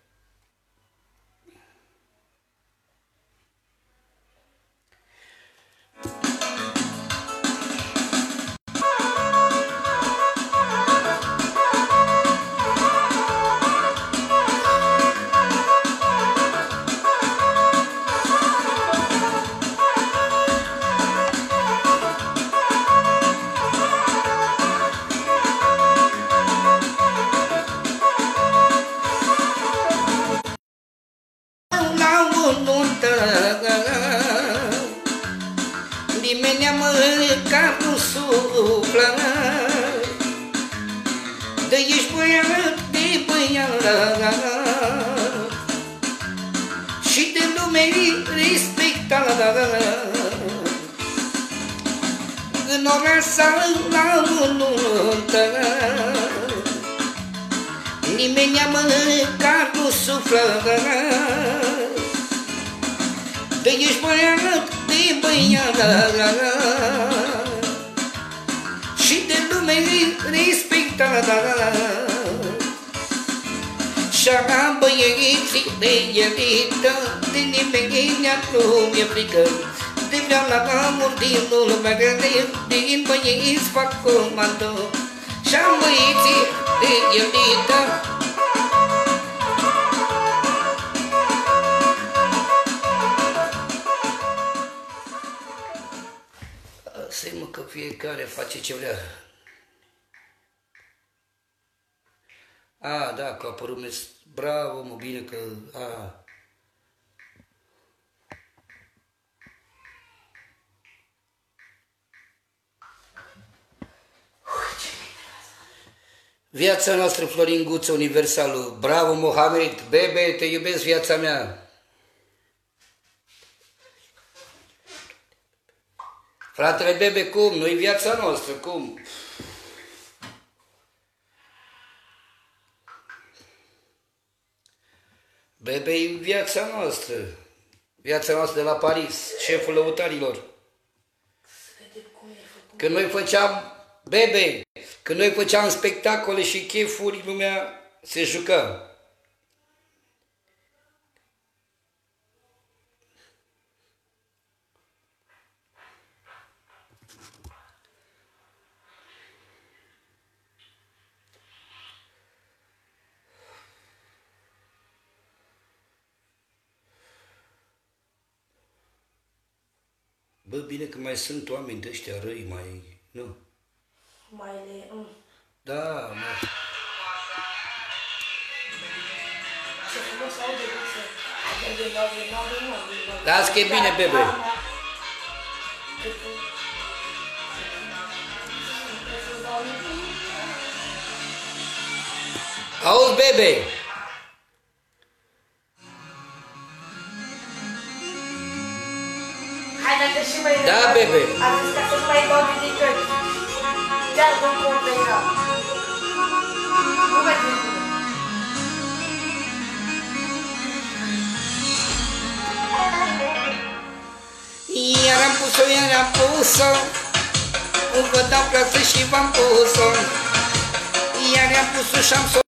Respecta În ora sa la nuntă Nimeni n-a măcar nu suflă De ești băiat, de băiat Și de lume respecta Și-a băieții de ierită De nimeni nu mi-e frică De vreau la amur din lumea de Din băieți fac comandă Și-a băieții de ierită Să-i mă că fiecare face ce vrea. A, da, că a apărut mes... Bravo, mă, bine că... A. Viața noastră, Florin Guță, Universalul. Bravo, Mohamed. Bebe, te iubesc viața mea. Fratele Bebe, cum? Nu-i viața noastră, cum? Bebe e viața noastră. Viața noastră de la Paris, șeful lăutarilor. Când noi făceam, Bebe, când noi făceam spectacole și chefuri, lumea se juca. Bă, bine că mai sunt oameni de ăștia răi, mai... Nu. Mai le... Mm. Da, mă. Ce frumos aude Luță. Aude, aude, aude, aude, aude. Las că e bine, bebe. Auzi, bebe! Da, bebe. A zis ca să-și mai dau ridicări. Chiar cum portă era. Nu mai trebuie. Iar am pus-o, iar am pus-o Vă dau clasă și v-am pus-o Iar am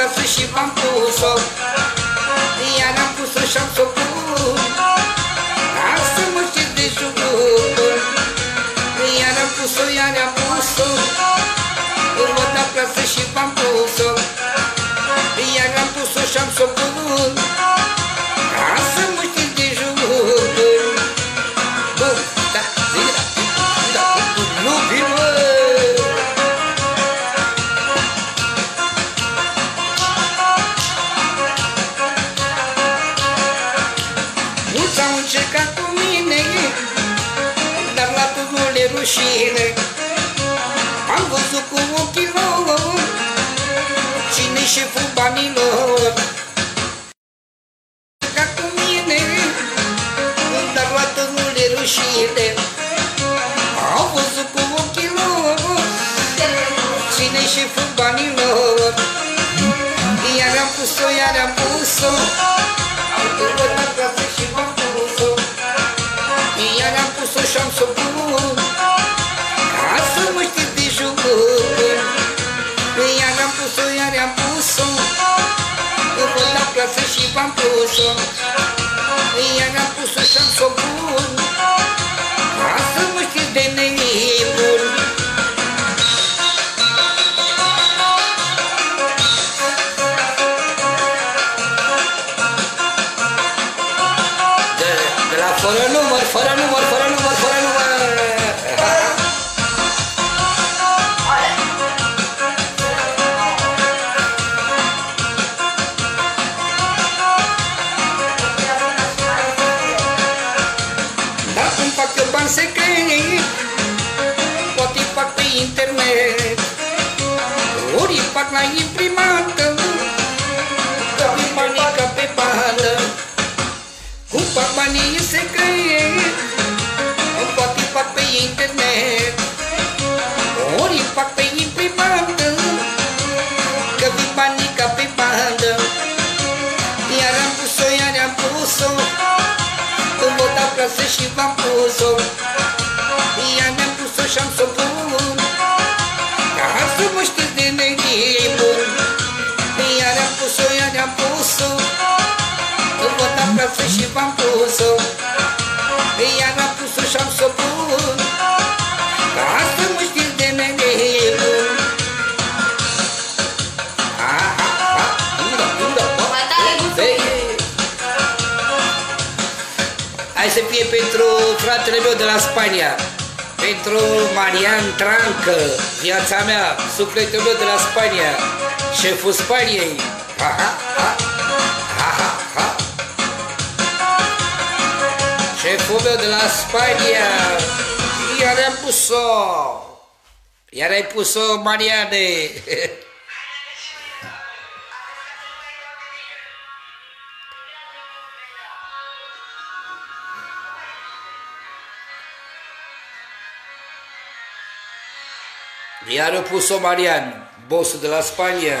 În mă dau clasă și v-am pus-o. Iar am pus-o și-am s-o pun Ca să mă știți de jucuri Iar am pus-o, iar am pus-o. În mă dau clasă și v-am pus-o v-am pus-o Iar am pus-o și-am vă dau clasă și v-am pus-o Iar mi-am pus-o și-am s-o pun. Ca să mă știți de nebun Iar am pus-o, iar am pus-o Când vă dau clasă și v-am pus-o Iar am pus-o și-am s-o pun fratele meu de la Spania, pentru Marian Trancă, viața mea, sufletul meu de la Spania, șeful Spaniei. Ha, ha, ha. Ha, ha, ha. Șeful meu de la Spania, iar am pus-o, iar ai pus-o, Mariane. [LAUGHS] Iar a pus-o Marian, bossul de la Spania.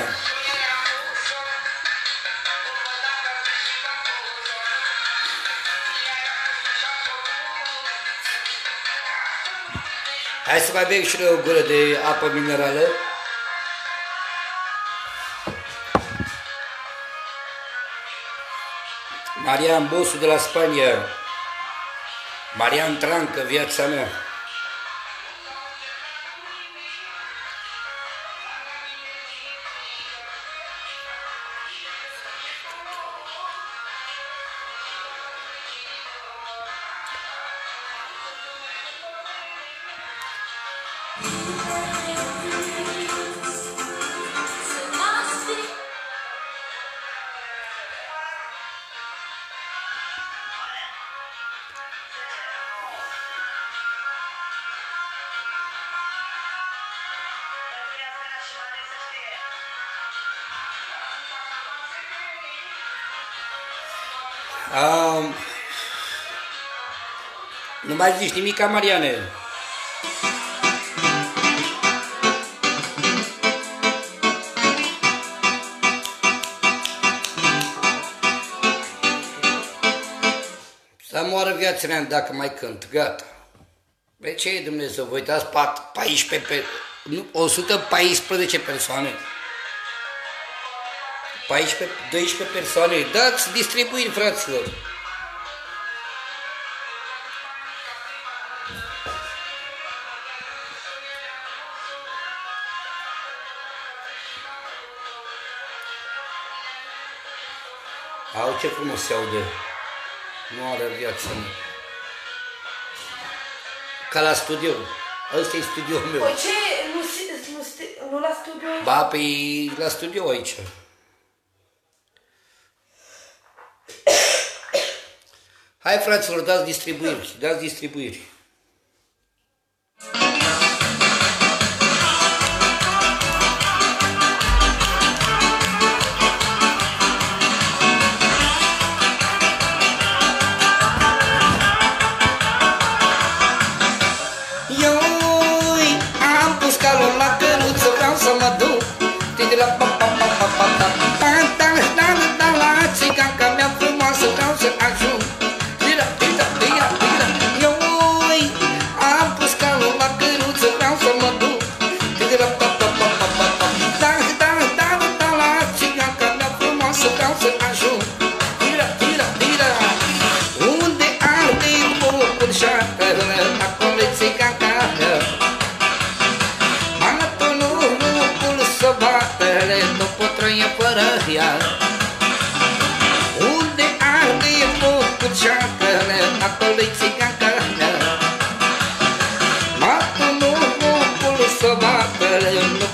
Hai să mai beg și noi o gură de apă minerală. Marian, bossul de la Spania. Marian Trancă, viața mea. Mai zici nimic, Mariane. Să moară viața mea dacă mai cânt, gata. Pe ce e Dumnezeu? Vă uitați 14 pe, nu, 114 persoane. 14, 12 persoane. Dați distribuiri, fraților. Ce frumos se aude. Nu are viață. mă. Ca la studio. Ăsta e studioul meu. Păi ce? Nu, si- nu, sti- nu la studio? Ba, pe la studio aici. Hai, fraților, dați distribuiri, dați distribuiri.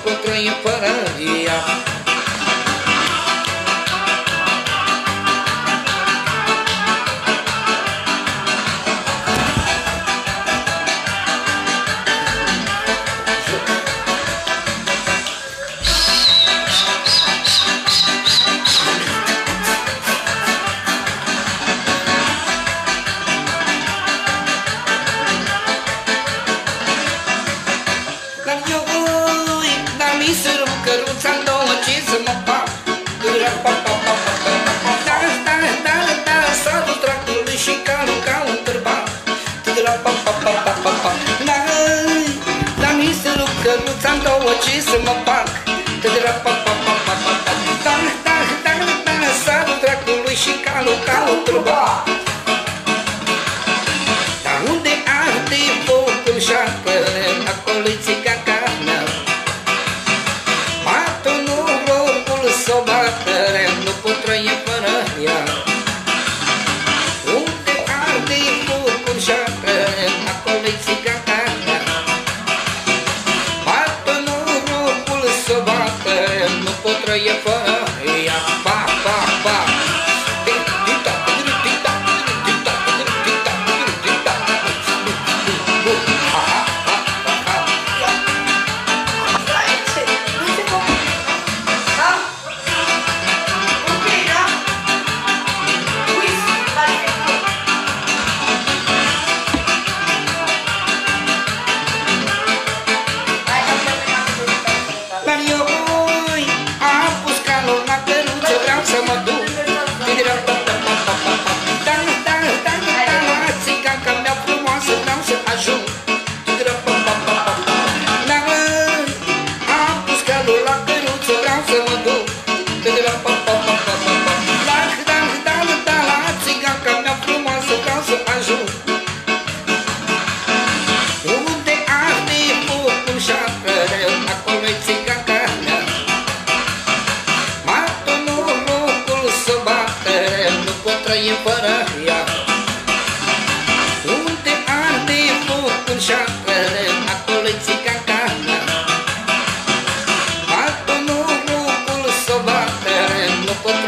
com o trem para viajar.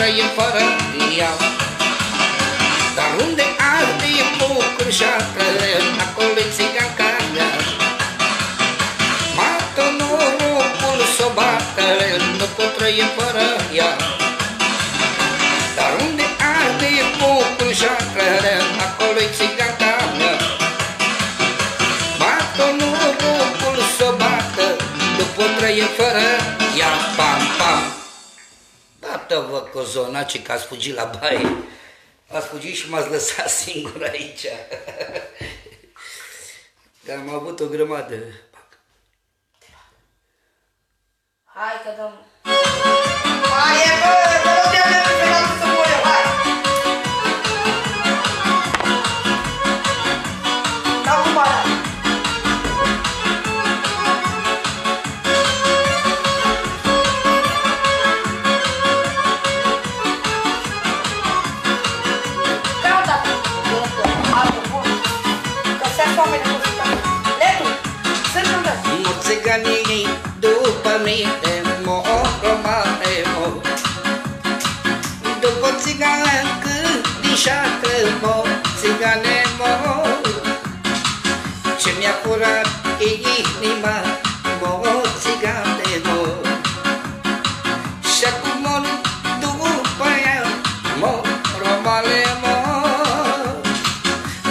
trăim fără ea Dar unde arde e bucur și altă Acolo e țigancană Mată norocul s-o bată Nu pot trăim fără ea. Dar unde arde e bucur și altă Acolo e țigancană Mată norocul s-o bată Nu pot trăim fără dreapta, vă cozonace, că ați fugit la baie. Ați fugit și m-ați lăsat [LAUGHS] singur aici. [LAUGHS] Că am avut o grămadă. Hai că dăm. Hai, bă! inima moțiga de mor Și acum mor după ea mor romale mor.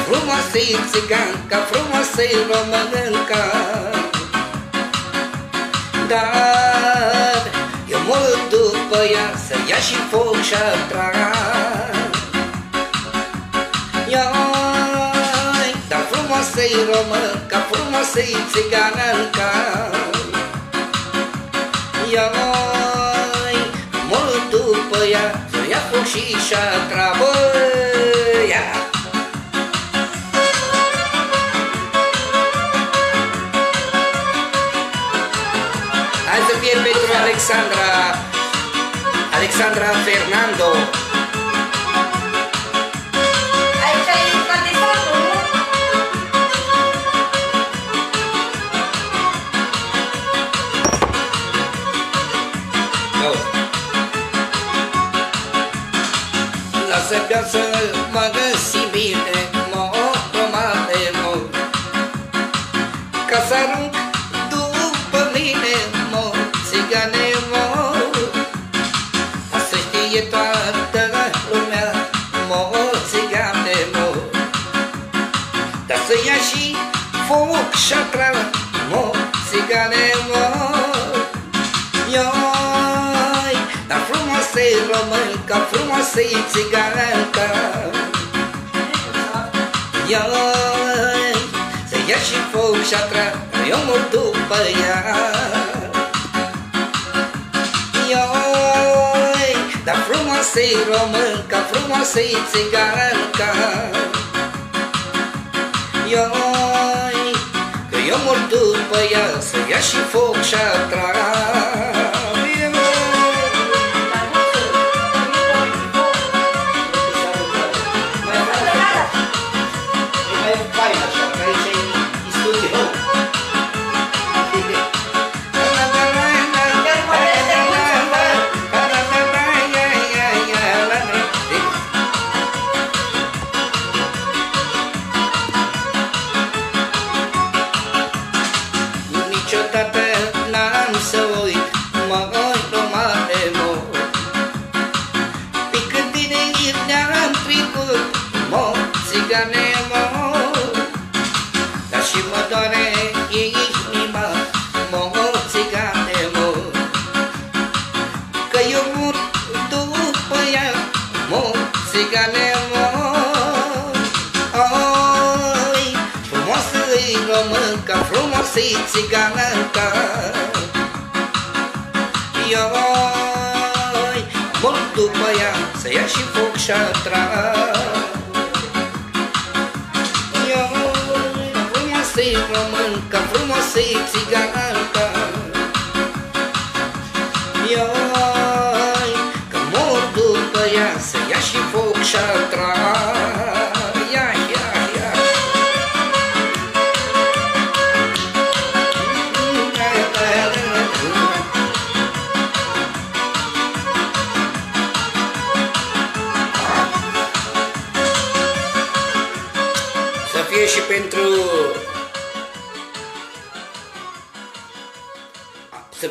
Frumoasă-i țiganca, frumoasă-i românca Dar eu mor după ea să ia și foc și-a Eu frumoasă-i românca, casei țigananca Ioi, mult după ea, să ia foc și și-a. Hai să fie pentru Alexandra, Alexandra Fernandez. Auzi. Lasă bea să mă găsi bine, mă mare, mă Ca să arunc după mine, mă, țigane, mă Ca să știe toată lumea, mă, țigane, mă Dar să ia și foc și frumoasă e țiganca Ioi, să ia și foc și atra, eu mă după ea. Ioi, dar frumoasă e românca, frumoasă e țiganca Ioi, că eu mor după ea Să ia și foc și atrag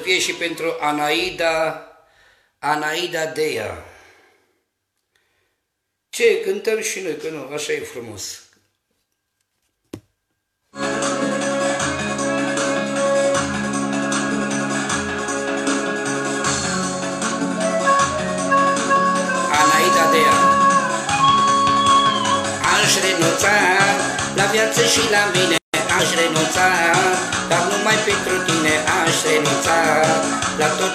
fie și pentru Anaida Anaida Dea. Ce, cântăm și noi, că nu, așa e frumos. Anaida Dea. Aș renunța la viață și la mine Aș renunța, dar numai pentru tine Aș renunța la tot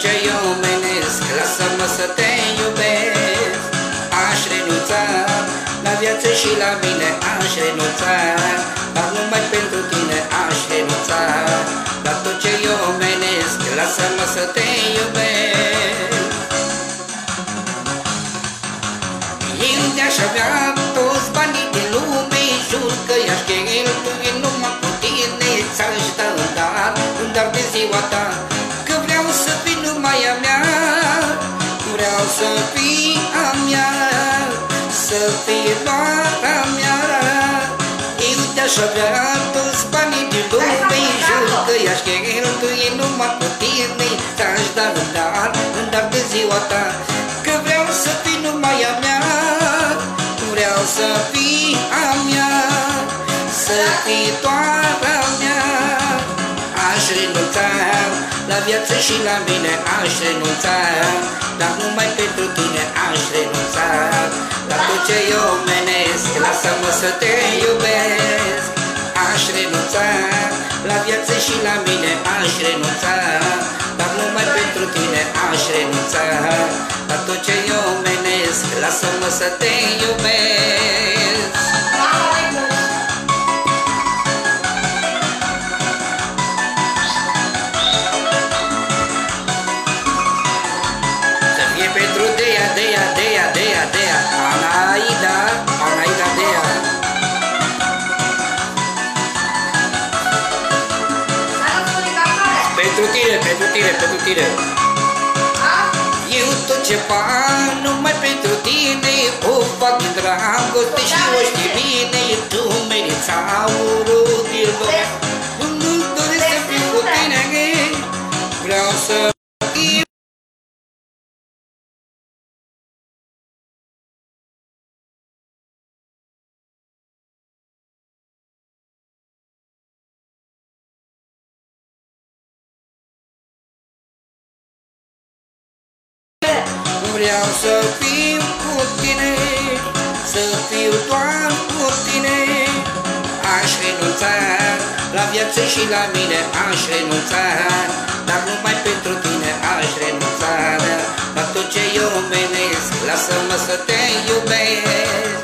ce eu menesc Lasă-mă să te iubesc. Aș renunța la viață și la mine Aș renunța, dar numai pentru tine Aș renunța. La tot ce eu menesc Lasă-mă să te iubesc. Eu de-aș avea toți banii din lume Jur că i-aș cheltui numai cu tine Ți-aș da un dar, un dar de ziua ta Că vreau să fii numai a mea Vreau să fii a mea Să fii doar a mea. Eu te-aș avea toți banii din lume Jur că i-aș cheltui numai cu tine. Ți-aș da un dar, un dar de ziua ta Că vreau să fii numai a mea. Vreau să fii a mea Să fii doar viață și la mine Aș renunța. Dar numai pentru tine aș renunța. La tot ce eu menesc Lasă-mă să te iubesc. Aș renunța. La viață și la mine Aș renunța. Dar numai pentru tine aș renunța. La tot ce eu menesc Lasă-mă să te iubesc tine A? Eu tot ce fac numai pentru tine O fac din dragoste și o știi bine Tu meriți aurul din lume Nu doresc să fiu cu tine Vreau să să fiu cu tine Să fiu doar cu tine. Aș renunța la viață și la mine Aș renunța Dar numai pentru tine aș renunța. La tot ce iubesc Lasă-mă să te iubesc.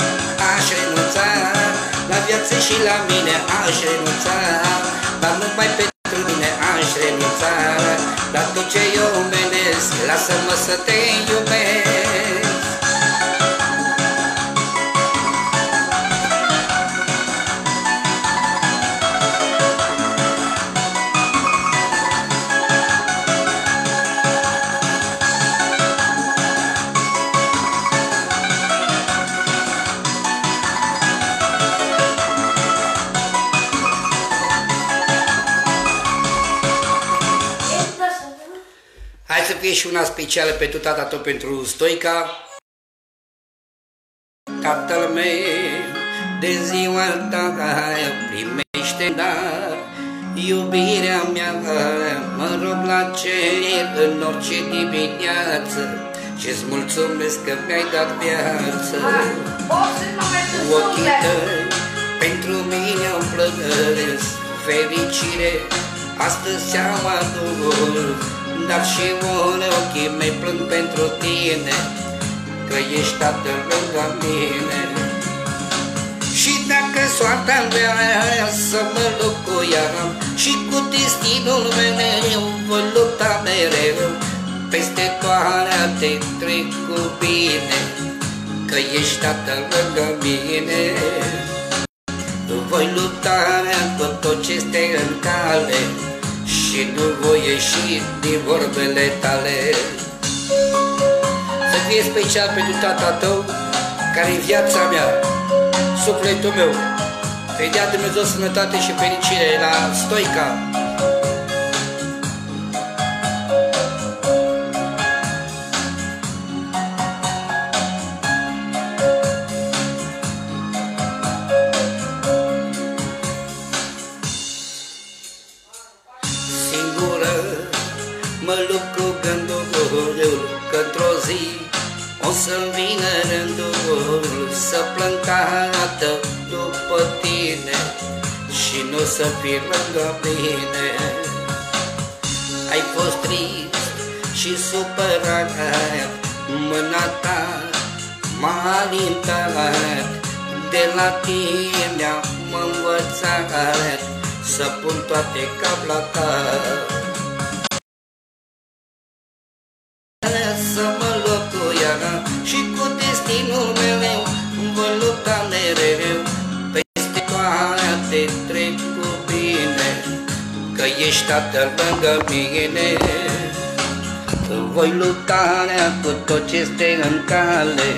Aș renunța la viață și la mine Aș renunța Dar numai pentru tine aș renunța. La tot ce iubesc Lasă-mă să te iubesc și una specială pentru tata tău, pentru Stoica. Tatăl meu, de ziua ta primește dar Iubirea mea, mă rog la cer în orice dimineață. Și-ți mulțumesc că mi-ai dat viață. Poți să mă mai Ochii suflet. tăi pentru mine îmi plătesc fericire Astăzi ți-am adus Dar și un ochii mei plâng pentru tine Că ești tatăl lângă mine și dacă soarta vrea să mă locuiam Și cu destinul meu voi lupta mereu Peste toate trec cu bine Că ești tatăl lângă mine voi lupta cu tot ce este în cale Și nu voi ieși din vorbele tale. Să fie special pentru tata tău Care e viața mea, sufletul meu Să-i dea Dumnezeu sănătate și fericire la Stoica să fii lângă mine. Ai fost trist și supărat Mâna ta m-a alintat. De la tine am învățat Să pun toate cap la cap Că ești tatăl lângă mine voi lupta cu tot ce este în cale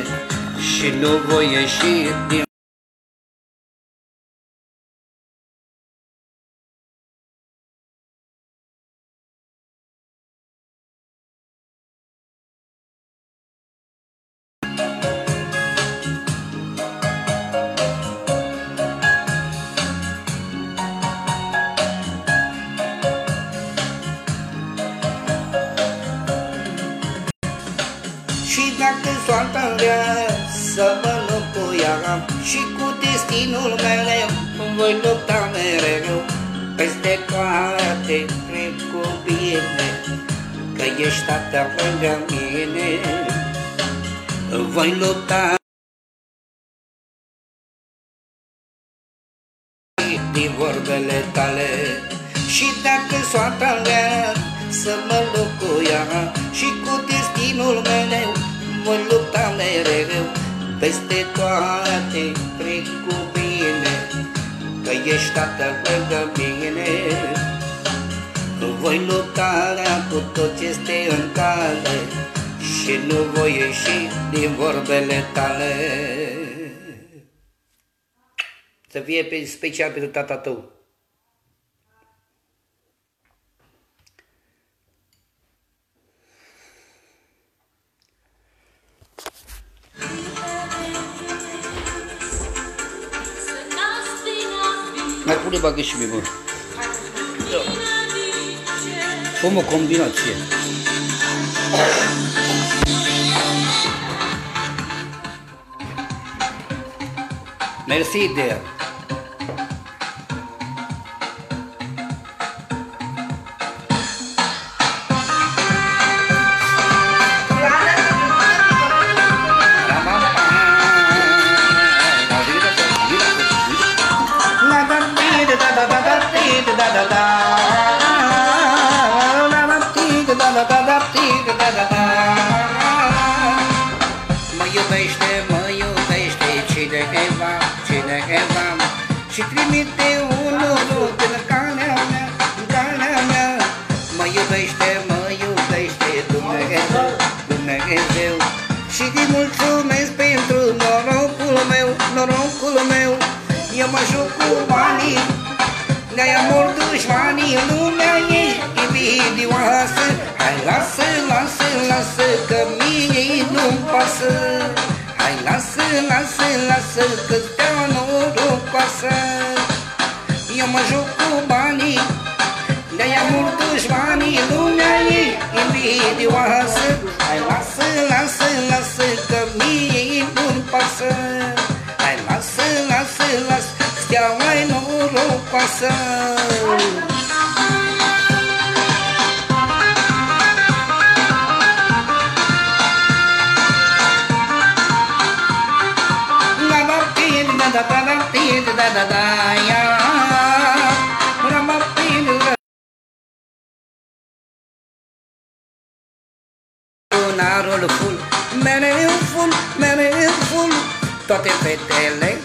Și nu voi ieși din ești tatăl lângă mine. Voi lupta cu tot ce este în cale Și nu voi ieși din vorbele tale. Să fie pe special pentru tata tău Mai pune bagă și mie, bă. Făm o combinație. Mersi, Dea. Mă Și trimite unul în calea mea, în calea mea. Mă iubește, mă iubește Dumnezeu, Dumnezeu. Și îi mulțumesc pentru norocul meu, norocul meu. Eu mă joc cu banii de-aia mor dușmanii în lumea ei invidioasă. Hai lasă, lasă, lasă că mie nu-mi pasă. Hai lasă, lasă, lasă că stea norocoasă Eu mă joc cu banii de-aia mor dușmanii în lumea ei invidioasă Hai lasă, lasă, lasă că mie nu-mi pasă Hai lasă, lasă, lasă steaua e norocoasă La da ti da da da da ti da da da Narul full, mereu full, mereu full Toate fetele